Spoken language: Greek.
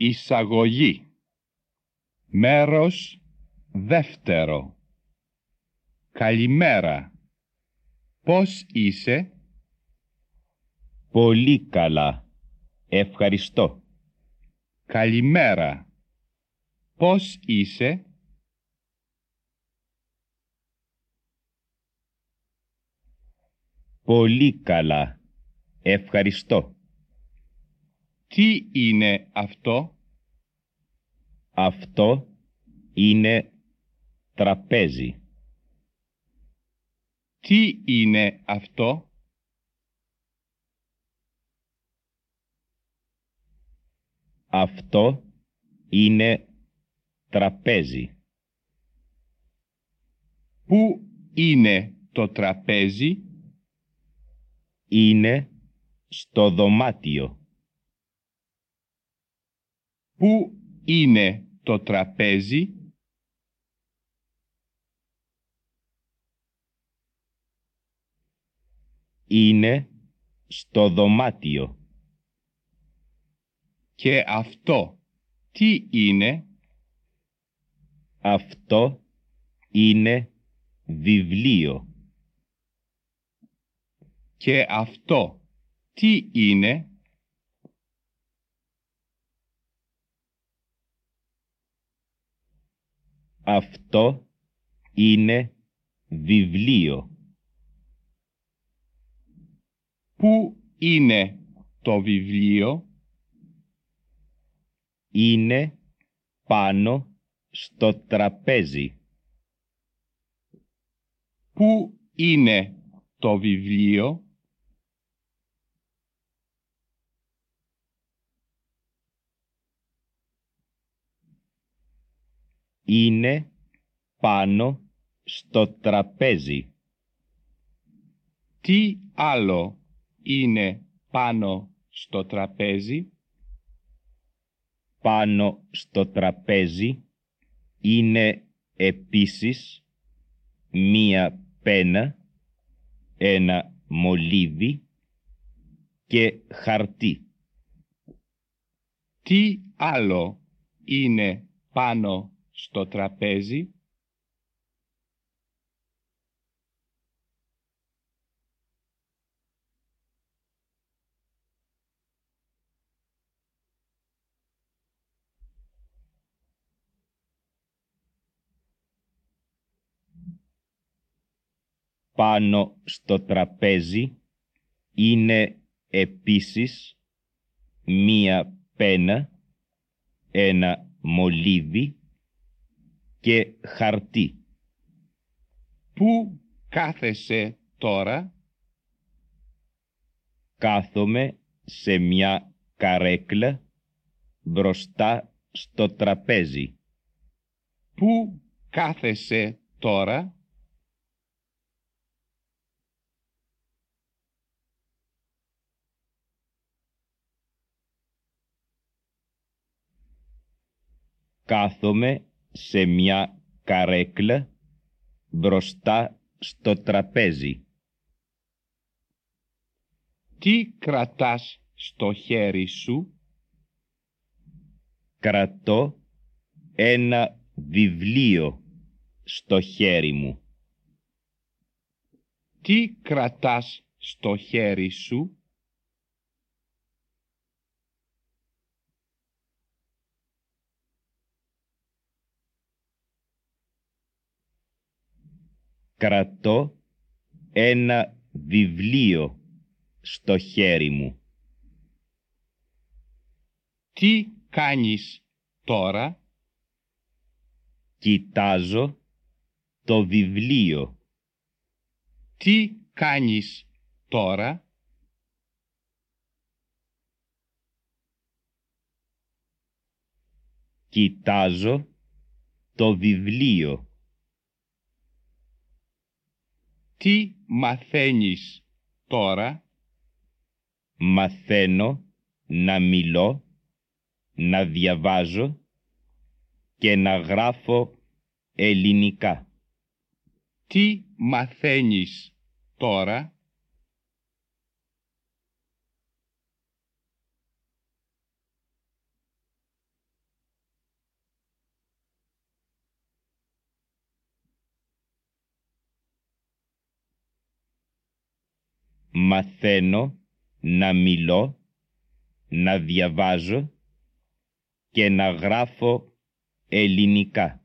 Εισαγωγή Μέρος δεύτερο Καλημέρα Πώς είσαι; Πολύ καλά. Ευχαριστώ. Καλημέρα Πώς είσαι; Πολύ καλά. Ευχαριστώ. Τι είναι αυτό; Αυτό είναι τραπέζι. Τι είναι αυτό; Αυτό είναι τραπέζι. Πού είναι το τραπέζι; Είναι στο δωμάτιο. Πού είναι το τραπέζι; Είναι στο δωμάτιο. και αυτό τι είναι; Αυτό είναι βιβλίο. και αυτό τι είναι; Αυτό είναι βιβλίο. πού είναι το βιβλίο; Είναι πάνω στο τραπέζι. πού είναι το βιβλίο; Είναι πάνω στο τραπέζι. τι άλλο είναι πάνω στο τραπέζι; Πάνω στο τραπέζι είναι επίσης μία πένα, ένα μολύβι και χαρτί. τι άλλο είναι πάνω στο τραπέζι. Πάνω στο τραπέζι είναι επίσης μία πένα, ένα μολύβι και χαρτί. Πού κάθεσαι τώρα; Κάθομαι σε μια καρέκλα μπροστά στο τραπέζι. Πού κάθεσαι τώρα; Κάθομαι σε μια καρέκλα μπροστά στο τραπέζι. Τι κρατάς στο χέρι σου; Κρατώ ένα βιβλίο στο χέρι μου. Τι κρατάς στο χέρι σου; Κρατώ ένα βιβλίο στο χέρι μου. Τι κάνεις τώρα; Κοιτάζω το βιβλίο. Τι κάνεις τώρα; Κοιτάζω το βιβλίο. Τι μαθαίνεις τώρα; Μαθαίνω να μιλώ, να διαβάζω και να γράφω ελληνικά. Τι μαθαίνεις τώρα; Μαθαίνω να μιλώ, να διαβάζω και να γράφω ελληνικά.